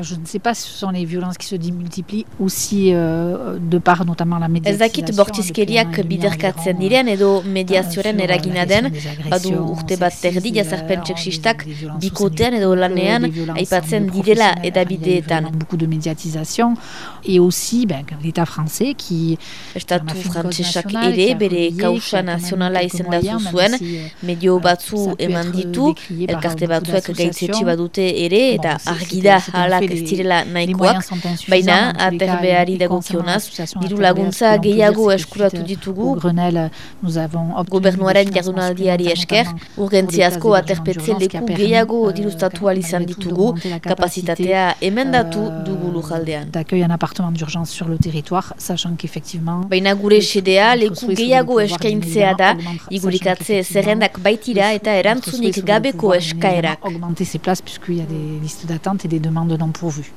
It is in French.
Ez dakit bortizkeriak biderkatzen diren edo mediazioaren eragina den, badu urte bat terdi jazarpen txeksistak bikotean edo lanean aipatzen direla edabideetan. Beaucoup de médiatisation et aussi ben, l'État français qui... Estatu frantsesak ere bere kausa nazionala izendatu zuen, medio batzu eman ditu, elkarte batzuek gaitzetsi badute ere eta argida hala ez direla nahikoak, baina aterbeari dagokionaz, diru laguntza gehiago eskuratu ditugu. Gobernuaren jardunaldiari esker, urgentziazko aterpetze leku gehiago dirustatu izan ditugu, kapazitatea emendatu dugu lujaldean. D'accueil un appartement d'urgence sur le territoire, sachant qu'effectivement... Baina gure sedea leku gehiago eskaintzea da, igurikatze zerrendak baitira eta erantzunik gabeko eskaerak. Augmenter places puisqu'il y a des listes d'attente et des demandes pourvu.